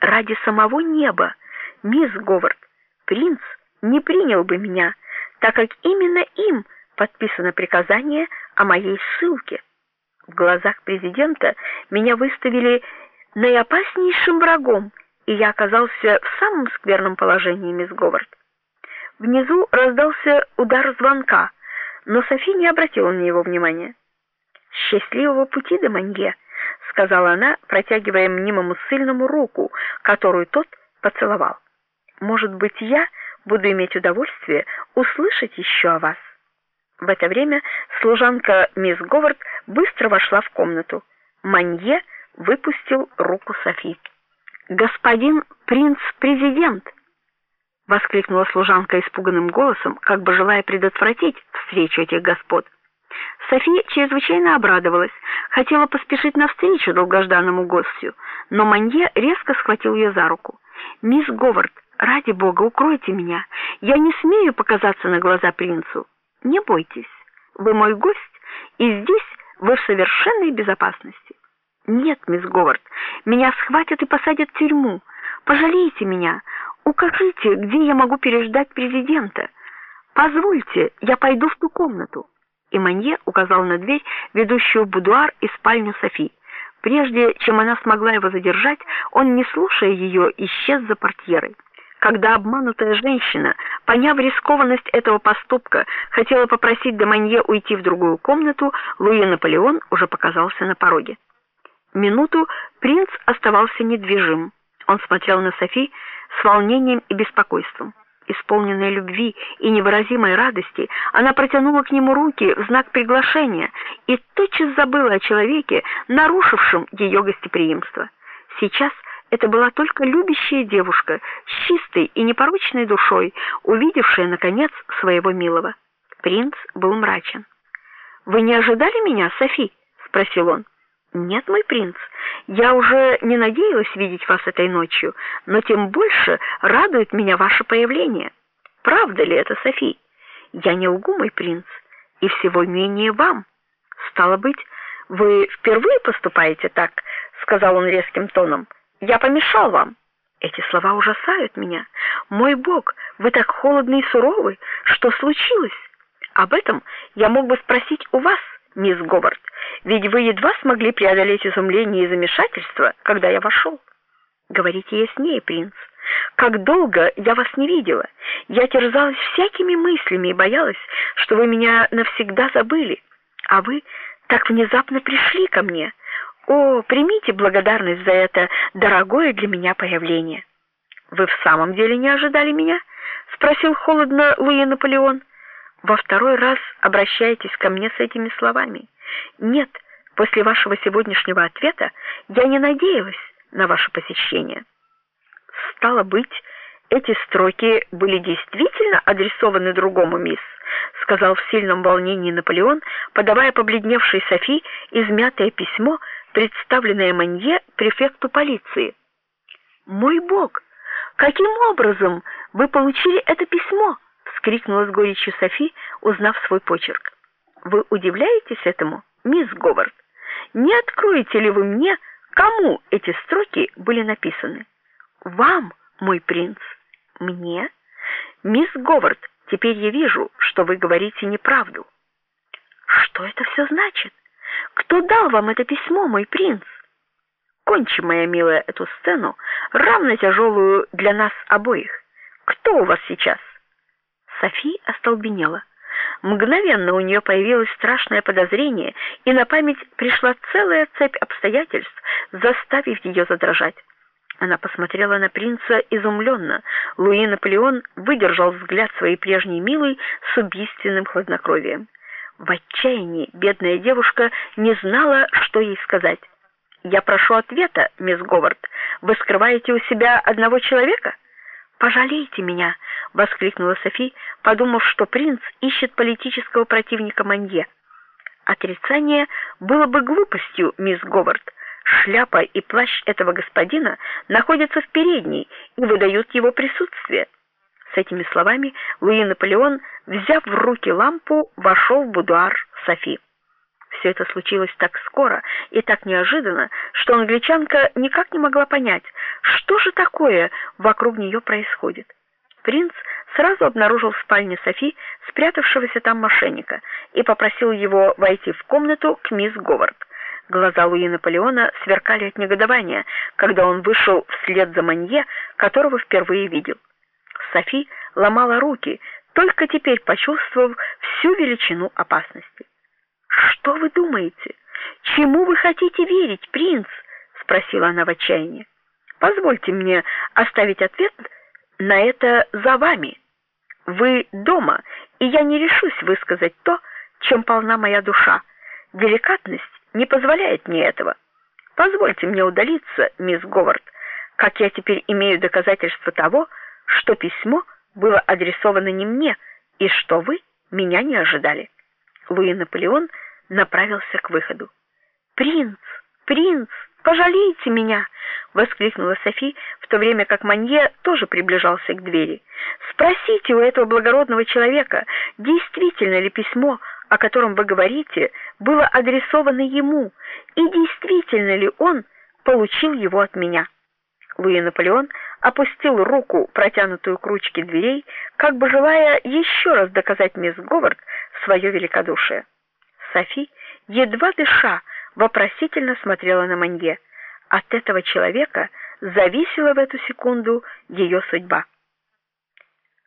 ради самого неба, мисс Говард, принц не принял бы меня, так как именно им подписано приказание о моей ссылке. В глазах президента меня выставили наиопаснейшим врагом, и я оказался в самом скверном положении, мисс Говард. Внизу раздался удар звонка, но Софи не обратила на него внимания. Счастливого пути до Манье, сказала она, протягивая мнимому сильному руку, которую тот поцеловал. Может быть, я буду иметь удовольствие услышать еще о вас. В это время служанка мисс Говард быстро вошла в комнату. Манье выпустил руку Софи. "Господин принц-президент!" воскликнула служанка испуганным голосом, как бы желая предотвратить встречу этих господ. София чрезвычайно обрадовалась, хотела поспешить навстречу долгожданному гостю, но Манье резко схватил ее за руку. "Мисс Говард, ради бога, укройте меня. Я не смею показаться на глаза принцу. Не бойтесь. Вы мой гость, и здесь вы в совершенной безопасности". "Нет, мисс Говард, меня схватят и посадят в тюрьму. Пожалейте меня. Укажите, где я могу переждать президента. Позвольте, я пойду в ту комнату" и Манье указал на дверь, ведущую в будуар и спальню Софи. Прежде чем она смогла его задержать, он, не слушая ее, исчез за портьерой. Когда обманутая женщина, поняв рискованность этого поступка, хотела попросить Деманье уйти в другую комнату, Луи Наполеон уже показался на пороге. Минуту принц оставался недвижим. Он смотрел на Софи с волнением и беспокойством исполненной любви и невыразимой радости, она протянула к нему руки в знак приглашения и тотчас забыла о человеке, нарушившем ее гостеприимство. Сейчас это была только любящая девушка с чистой и непорочной душой, увидевшая наконец своего милого. Принц был мрачен. Вы не ожидали меня, Софи? спросил он. Нет, мой принц. Я уже не надеялась видеть вас этой ночью, но тем больше радует меня ваше появление. Правда ли это, Софи? Я не лгу, мой принц, и всего менее вам. Стало быть, вы впервые поступаете так, сказал он резким тоном. Я помешал вам. Эти слова ужасают меня. Мой бог, вы так холодны и суровы. Что случилось? Об этом я мог бы спросить у вас, мисс Говард. Ведь вы едва смогли преодолеть изумление и замешательство, когда я вошел. Говорите яснее, принц. Как долго я вас не видела. Я терзалась всякими мыслями и боялась, что вы меня навсегда забыли. А вы так внезапно пришли ко мне. О, примите благодарность за это дорогое для меня появление. Вы в самом деле не ожидали меня? спросил холодно Луи Наполеон. Во второй раз обращаетесь ко мне с этими словами. Нет, после вашего сегодняшнего ответа я не надеялась на ваше посещение. Стало быть, эти строки были действительно адресованы другому мисс, сказал в сильном волнении Наполеон, подавая побледневшей Софи измятое письмо, представленное Манье префекту полиции. Мой бог, каким образом вы получили это письмо? Вскрикнула с горечью Софи, узнав свой почерк. Вы удивляетесь этому, мисс Говард? Не откроете ли вы мне, кому эти строки были написаны? Вам, мой принц. Мне? Мисс Говард, теперь я вижу, что вы говорите неправду. Что это все значит? Кто дал вам это письмо, мой принц? Кончи, моя милая, эту сцену, равно тяжелую для нас обоих. Кто у вас сейчас? Софи остолбенела. Мгновенно у нее появилось страшное подозрение, и на память пришла целая цепь обстоятельств, заставив ее задрожать. Она посмотрела на принца изумленно. Луи Наполеон выдержал взгляд своей прежней милой с убийственным хладнокровием. В отчаянии бедная девушка не знала, что ей сказать. Я прошу ответа, мисс Говард. Вы скрываете у себя одного человека? Пожалейте меня, воскликнула Софи, подумав, что принц ищет политического противника Манье. Отрицание было бы глупостью, мисс Говард. Шляпа и плащ этого господина находятся в передней и выдают его присутствие. С этими словами Луи Наполеон, взяв в руки лампу, вошел в будуар Софи. Все это случилось так скоро и так неожиданно, что англичанка никак не могла понять, что же такое вокруг нее происходит. Принц сразу обнаружил в спальне Софи спрятавшегося там мошенника и попросил его войти в комнату к мисс Говард. Глаза Луи Наполеона сверкали от негодования, когда он вышел вслед за Манье, которого впервые видел. Софи ломала руки, только теперь почувствовав всю величину опасности. Что вы думаете? Чему вы хотите верить, принц? спросила она в отчаянии. Позвольте мне оставить ответ на это за вами. Вы дома, и я не решусь высказать то, чем полна моя душа. Деликатность не позволяет мне этого. Позвольте мне удалиться, мисс Говард, как я теперь имею доказательства того, что письмо было адресовано не мне и что вы меня не ожидали. Луи Наполеон направился к выходу. "Принц, принц, пожалейте меня", воскликнула Софи, в то время как Манье тоже приближался к двери. "Спросите у этого благородного человека, действительно ли письмо, о котором вы говорите, было адресовано ему, и действительно ли он получил его от меня?" Луи Наполеон опустил руку, протянутую к ручке дверей, как бы желая еще раз доказать мисс Говард свое великодушие. Софи, едва дыша, вопросительно смотрела на Манье. От этого человека зависела в эту секунду ее судьба.